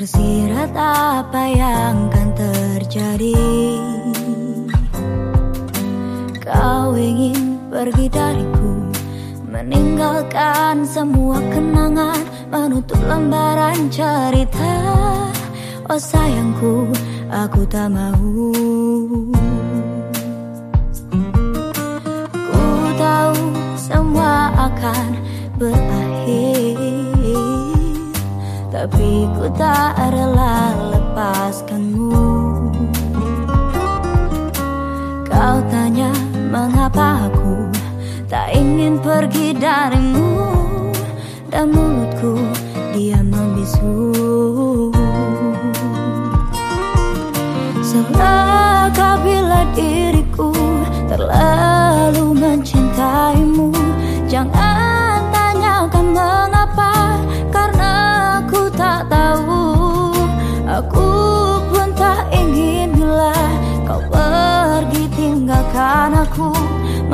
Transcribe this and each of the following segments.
Tersirat apa yang akan terjadi. Kau ingin pergi dariku Meninggalkan semua kenangan Menutup lembaran cerita. Oh sayangku, aku tak mau Tapi ku tak rela lepaskanmu. Kau tanya mengapa aku tak ingin pergi darimu? Dan mulutku dia membisu. Celaka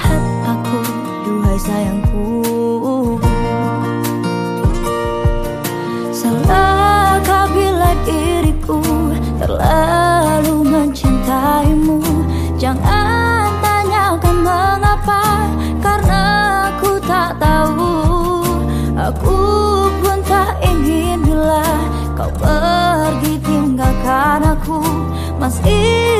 Lihat aku, duhai sayangku. Salahkah bila diriku terlalu mencintaimu? Jangan tanyakan mengapa Karena aku tak tahu. Aku pun tak ingin bila kau pergi tinggalkan aku. Masihkah